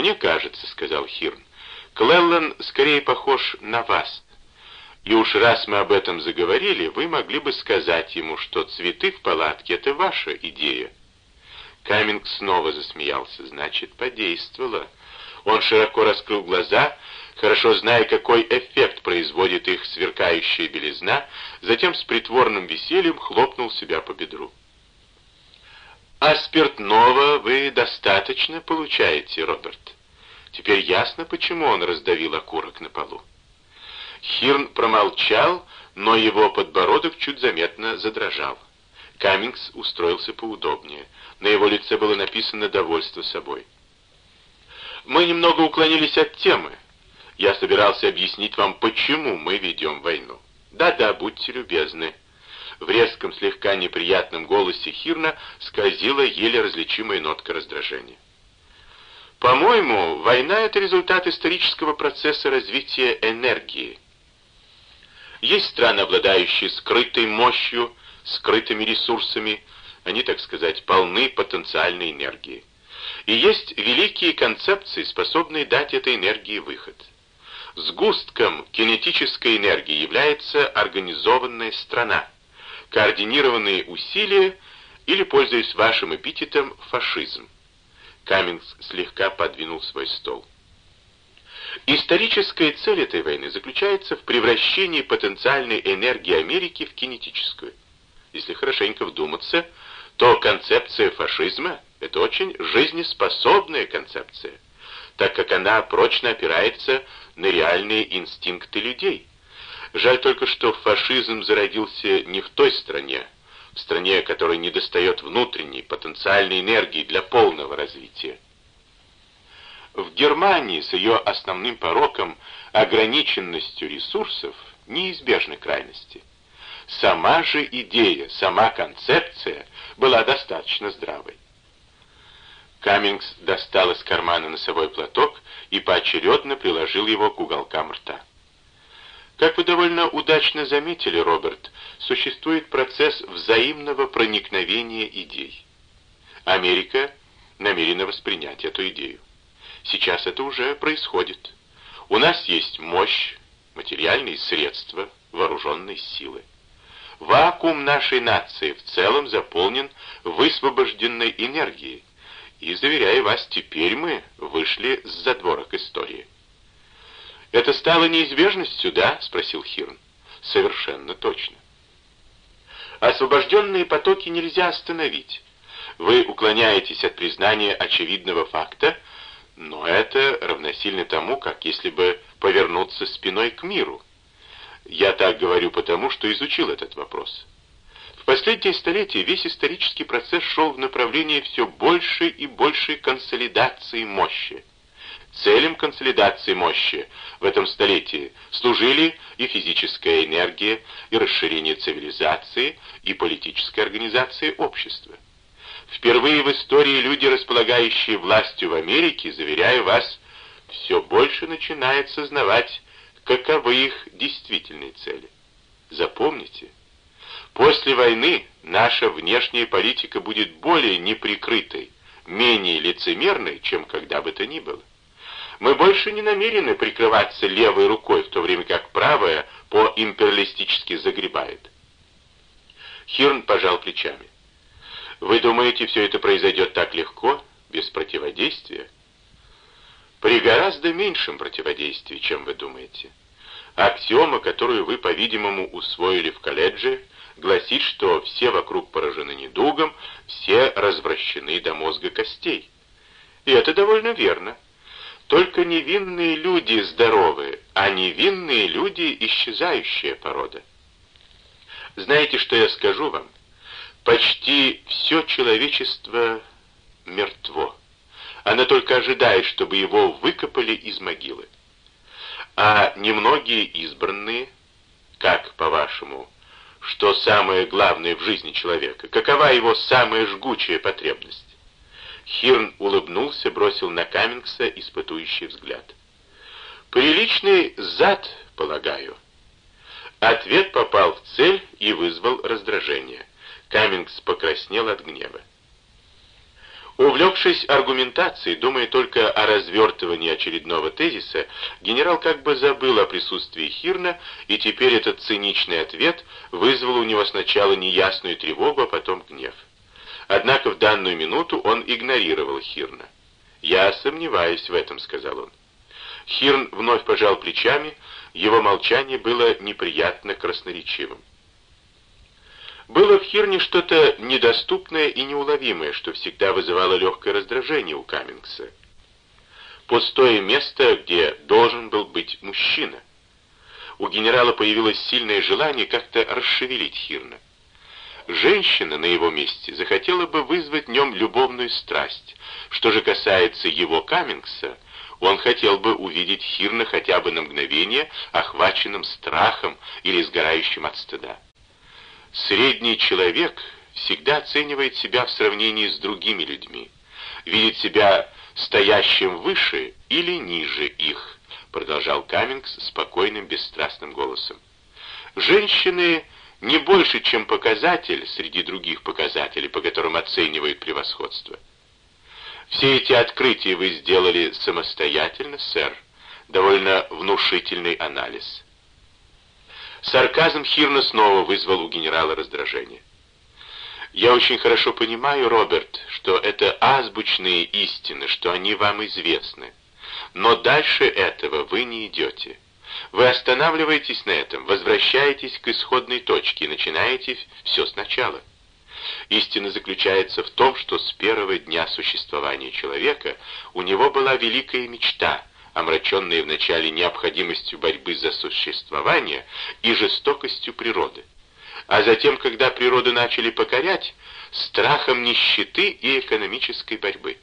«Мне кажется», — сказал Хирн, — «Клеллан скорее похож на вас. И уж раз мы об этом заговорили, вы могли бы сказать ему, что цветы в палатке — это ваша идея». Каминг снова засмеялся. «Значит, подействовало». Он широко раскрыл глаза, хорошо зная, какой эффект производит их сверкающая белизна, затем с притворным весельем хлопнул себя по бедру. «А спиртного вы достаточно получаете, Роберт?» Теперь ясно, почему он раздавил окурок на полу. Хирн промолчал, но его подбородок чуть заметно задрожал. Каммингс устроился поудобнее. На его лице было написано довольство собой. «Мы немного уклонились от темы. Я собирался объяснить вам, почему мы ведем войну. Да-да, будьте любезны». В резком, слегка неприятном голосе Хирна скользила еле различимая нотка раздражения. По-моему, война — это результат исторического процесса развития энергии. Есть страны, обладающие скрытой мощью, скрытыми ресурсами, они, так сказать, полны потенциальной энергии. И есть великие концепции, способные дать этой энергии выход. Сгустком кинетической энергии является организованная страна, координированные усилия или, пользуясь вашим эпитетом, фашизм. Каменс слегка подвинул свой стол. Историческая цель этой войны заключается в превращении потенциальной энергии Америки в кинетическую. Если хорошенько вдуматься, то концепция фашизма — это очень жизнеспособная концепция, так как она прочно опирается на реальные инстинкты людей. Жаль только, что фашизм зародился не в той стране, в стране, которой недостает внутренней потенциальной энергии для полного развития. В Германии с ее основным пороком ограниченностью ресурсов неизбежны крайности. Сама же идея, сама концепция была достаточно здравой. Каммингс достал из кармана носовой платок и поочередно приложил его к уголкам рта. Как вы довольно удачно заметили, Роберт, существует процесс взаимного проникновения идей. Америка намерена воспринять эту идею. Сейчас это уже происходит. У нас есть мощь, материальные средства, вооруженные силы. Вакуум нашей нации в целом заполнен высвобожденной энергией. И, заверяю вас, теперь мы вышли с задворок истории. «Это стало неизбежностью, да?» — спросил Хирн. «Совершенно точно. Освобожденные потоки нельзя остановить. Вы уклоняетесь от признания очевидного факта, но это равносильно тому, как если бы повернуться спиной к миру. Я так говорю потому, что изучил этот вопрос. В последние столетия весь исторический процесс шел в направлении все большей и большей консолидации мощи. Целям консолидации мощи в этом столетии служили и физическая энергия, и расширение цивилизации, и политическая организация общества. Впервые в истории люди, располагающие властью в Америке, заверяю вас, все больше начинают сознавать, каковы их действительные цели. Запомните, после войны наша внешняя политика будет более неприкрытой, менее лицемерной, чем когда бы то ни было. Мы больше не намерены прикрываться левой рукой, в то время как правая по-империалистически загребает. Хирн пожал плечами. Вы думаете, все это произойдет так легко, без противодействия? При гораздо меньшем противодействии, чем вы думаете. Аксиома, которую вы, по-видимому, усвоили в колледже, гласит, что все вокруг поражены недугом, все развращены до мозга костей. И это довольно верно. Только невинные люди здоровы, а невинные люди — исчезающая порода. Знаете, что я скажу вам? Почти все человечество мертво. Оно только ожидает, чтобы его выкопали из могилы. А немногие избранные, как, по-вашему, что самое главное в жизни человека? Какова его самая жгучая потребность? Хирн улыбнулся, бросил на Каммингса испытующий взгляд. «Приличный зад, полагаю». Ответ попал в цель и вызвал раздражение. Каммингс покраснел от гнева. Увлекшись аргументацией, думая только о развертывании очередного тезиса, генерал как бы забыл о присутствии Хирна, и теперь этот циничный ответ вызвал у него сначала неясную тревогу, а потом гнев. Однако в данную минуту он игнорировал Хирна. «Я сомневаюсь в этом», — сказал он. Хирн вновь пожал плечами, его молчание было неприятно красноречивым. Было в Хирне что-то недоступное и неуловимое, что всегда вызывало легкое раздражение у Каммингса. Пустое место, где должен был быть мужчина. У генерала появилось сильное желание как-то расшевелить Хирна. Женщина на его месте захотела бы вызвать в нем любовную страсть. Что же касается его Каммингса, он хотел бы увидеть Хирна хотя бы на мгновение, охваченным страхом или сгорающим от стыда. Средний человек всегда оценивает себя в сравнении с другими людьми, видит себя стоящим выше или ниже их, продолжал Каммингс спокойным, бесстрастным голосом. Женщины не больше, чем показатель среди других показателей, по которым оценивают превосходство. Все эти открытия вы сделали самостоятельно, сэр. Довольно внушительный анализ. Сарказм Хирна снова вызвал у генерала раздражение. «Я очень хорошо понимаю, Роберт, что это азбучные истины, что они вам известны. Но дальше этого вы не идете. Вы останавливаетесь на этом, возвращаетесь к исходной точке и начинаете все сначала. Истина заключается в том, что с первого дня существования человека у него была великая мечта — омраченные вначале необходимостью борьбы за существование и жестокостью природы. А затем, когда природу начали покорять, страхом нищеты и экономической борьбы.